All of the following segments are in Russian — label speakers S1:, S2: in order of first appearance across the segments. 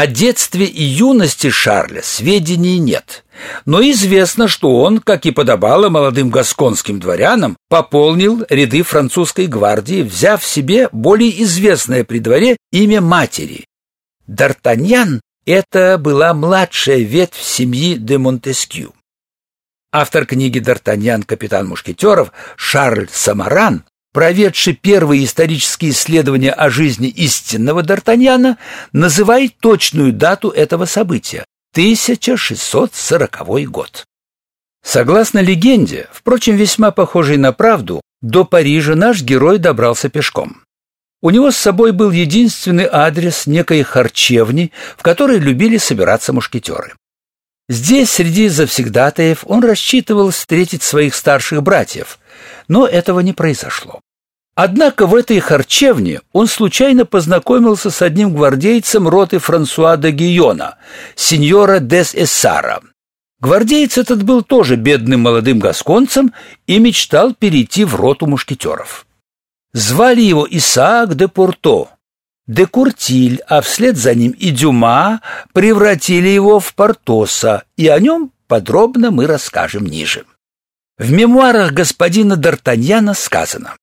S1: О детстве и юности Шарля сведений нет, но известно, что он, как и подобало молодым гасконским дворянам, пополнил ряды французской гвардии, взяв себе более известное при дворе имя матери. Д'Артаньян — это была младшая ветвь семьи де Монтескью. Автор книги «Д'Артаньян. Капитан Мушкетеров» Шарль Самаран проведший первые исторические исследования о жизни истинного Д'Артаньяна, называет точную дату этого события – 1640 год. Согласно легенде, впрочем, весьма похожей на правду, до Парижа наш герой добрался пешком. У него с собой был единственный адрес некой харчевни, в которой любили собираться мушкетеры. Здесь, среди завсегдатаев, он рассчитывал встретить своих старших братьев, но этого не произошло. Однако в этой харчевне он случайно познакомился с одним гвардейцем роты Франсуа де Гийона, сеньора дес Эссара. Гвардеец этот был тоже бедным молодым гасконцем и мечтал перейти в роту мушкетеров. Звали его Исаак де Порто, де Куртиль, а вслед за ним и Дюма превратили его в Портоса, и о нем подробно мы расскажем ниже. В мемуарах господина Д'Артаньяна сказано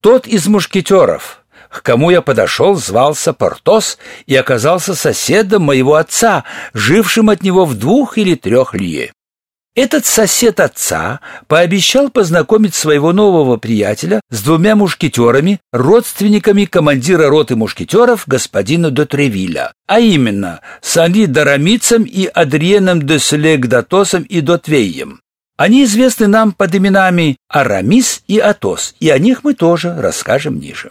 S1: «Тот из мушкетеров, к кому я подошел, звался Портос и оказался соседом моего отца, жившим от него в двух или трех лье. Этот сосед отца пообещал познакомить своего нового приятеля с двумя мушкетерами, родственниками командира роты мушкетеров господина де Тревиля, а именно Сали Дарамицем и Адриеном де Селегдатосом и Дотвеем. Они известны нам под именами Арамис и Атос, и о них мы тоже расскажем ниже.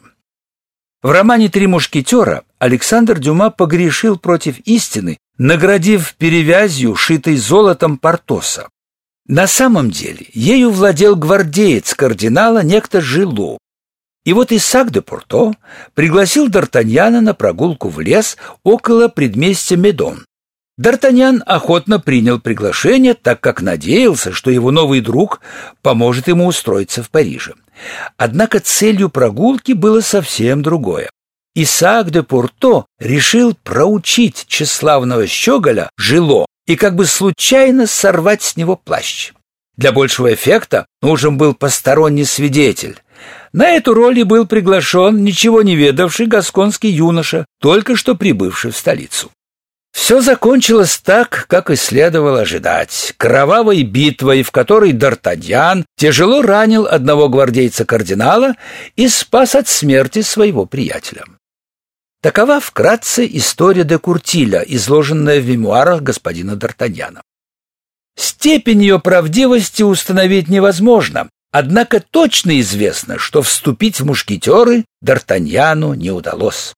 S1: В романе «Три мушкетера» Александр Дюма погрешил против истины, наградив перевязью, шитой золотом Портоса. На самом деле ею владел гвардеец кардинала некто Жилу. И вот Исаак де Порто пригласил Д'Артаньяна на прогулку в лес около предместья Медон. Д'Артаньян охотно принял приглашение, так как надеялся, что его новый друг поможет ему устроиться в Париже. Однако целью прогулки было совсем другое. Исаак де Порто решил проучить тщеславного щеголя Жило и как бы случайно сорвать с него плащ. Для большего эффекта нужен был посторонний свидетель. На эту роль и был приглашен ничего не ведавший гасконский юноша, только что прибывший в столицу. Все закончилось так, как и следовало ожидать. Кровавой битвой, в которой Д'Артаньян тяжело ранил одного гвардейца кардинала и спас от смерти своего приятеля. Такова вкратце история де Куртиля, изложенная в мемуарах господина Д'Артаньяна. Степень ее правдивости установить невозможно, однако точно известно, что вступить в мушкетеры Д'Артаньяну не удалось.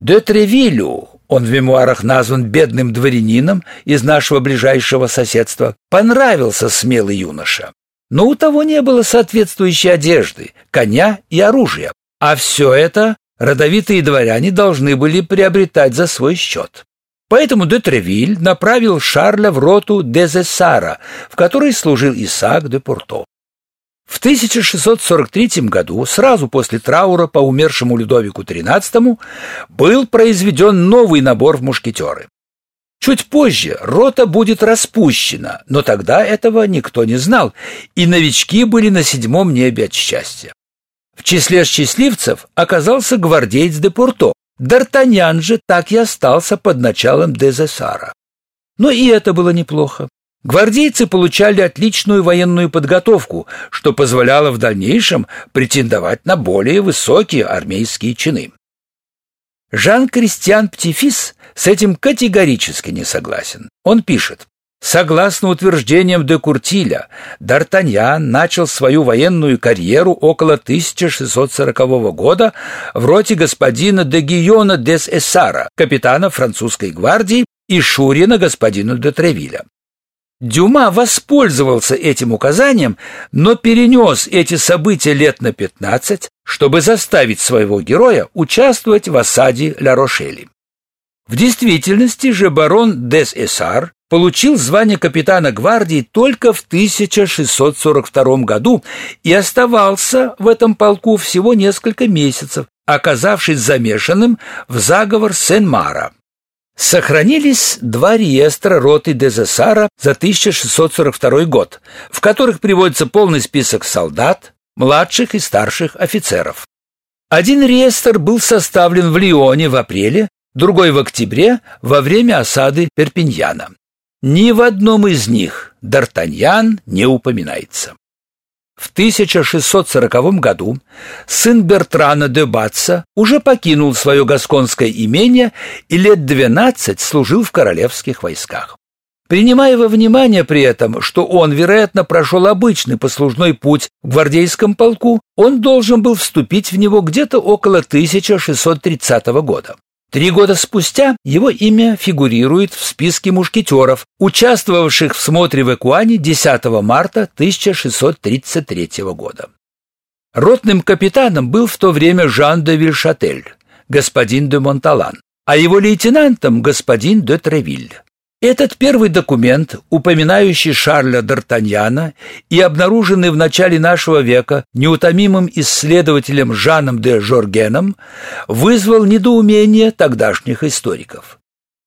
S1: Де Тревилю, он в мемуарах назван бедным дворянином из нашего ближайшего соседства, понравился смелый юноша. Но у того не было соответствующей одежды, коня и оружия, а все это родовитые дворяне должны были приобретать за свой счет. Поэтому де Тревиль направил Шарля в роту Дезессара, в которой служил Исаак де Пурто. В 1643 году, сразу после траура по умершему Людовику XIII, был произведен новый набор в мушкетеры. Чуть позже рота будет распущена, но тогда этого никто не знал, и новички были на седьмом небе от счастья. В числе счастливцев оказался гвардеец де Порто. Д'Артаньян же так и остался под началом Дезессара. Но и это было неплохо. Гвардейцы получали отличную военную подготовку, что позволяло в дальнейшем претендовать на более высокие армейские чины. Жан-Кристиан Птифис с этим категорически не согласен. Он пишет, Согласно утверждениям де Куртиля, Д'Артаньян начал свою военную карьеру около 1640 года в роте господина де Гийона дес Эссара, капитана французской гвардии, и Шурина господина де Тревиля. Дюма воспользовался этим указанием, но перенес эти события лет на 15, чтобы заставить своего героя участвовать в осаде Ла-Рошели. В действительности же барон Дес Эссар получил звание капитана гвардии только в 1642 году и оставался в этом полку всего несколько месяцев, оказавшись замешанным в заговор Сен-Мара. Сохранились два реестра роты Дезессара за 1642 год, в которых приводится полный список солдат, младших и старших офицеров. Один реестр был составлен в Лионе в апреле, другой в октябре во время осады Перпиньяна. Ни в одном из них Д'Артаньян не упоминается. В 1640 году сын Бертрана де Батса уже покинул свое гасконское имение и лет 12 служил в королевских войсках. Принимая во внимание при этом, что он, вероятно, прошел обычный послужной путь в гвардейском полку, он должен был вступить в него где-то около 1630 года. Три года спустя его имя фигурирует в списке мушкетеров, участвовавших в смотре в Экуане 10 марта 1633 года. Ротным капитаном был в то время Жан де Вильшатель, господин де Монталан, а его лейтенантом господин де Тревиль. Этот первый документ, упоминающий Шарля Д'Артаньяна и обнаруженный в начале нашего века неутомимым исследователем Жаном де Жоргеном, вызвал недоумение тогдашних историков.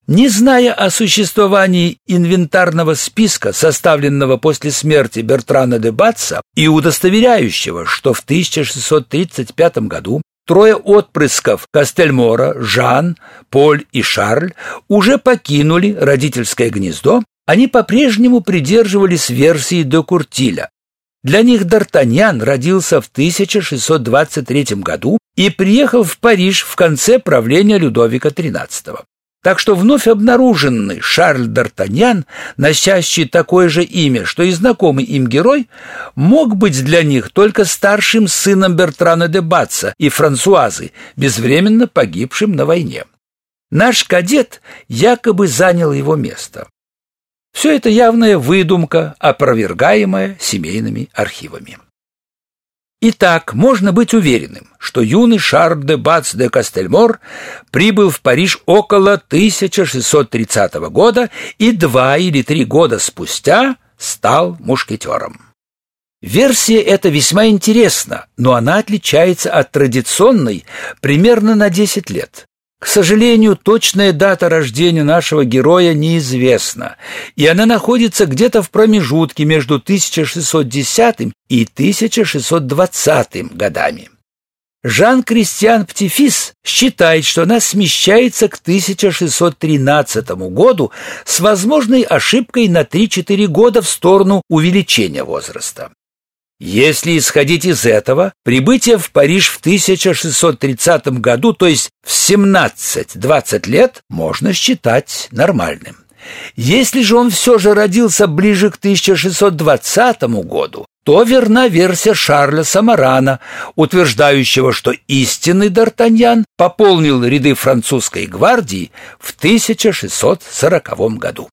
S1: Не зная о существовании инвентарного списка, составленного после смерти Бертрана де Батса и удостоверяющего, что в 1635 году Трое отпрысков Кастельмора, Жан, Поль и Шарль уже покинули родительское гнездо, они по-прежнему придерживались версии де Куртиля. Для них Д'Артаньян родился в 1623 году и приехал в Париж в конце правления Людовика XIII. Так что вновь обнаруженный Шарль Д'Артаньян, носящий такое же имя, что и знакомый им герой, мог быть для них только старшим сыном Бертрана де Батца и Франсуазы, безвременно погибшим на войне. Наш кадет якобы занял его место. Все это явная выдумка, опровергаемая семейными архивами. Итак, можно быть уверенным, что юный Шарль де Бац де Кастельмор прибыл в Париж около 1630 года и два или три года спустя стал мушкетером. Версия эта весьма интересна, но она отличается от традиционной примерно на 10 лет. К сожалению, точная дата рождения нашего героя неизвестна, и она находится где-то в промежутке между 1610 и 1620 годами. Жан-Кристиан Птифис считает, что она смещается к 1613 году с возможной ошибкой на 3-4 года в сторону увеличения возраста. Если исходить из этого, прибытие в Париж в 1630 году, то есть в 17-20 лет, можно считать нормальным. Если же он все же родился ближе к 1620 году, то верна версия Шарля Самарана, утверждающего, что истинный Д'Артаньян пополнил ряды французской гвардии в 1640 году.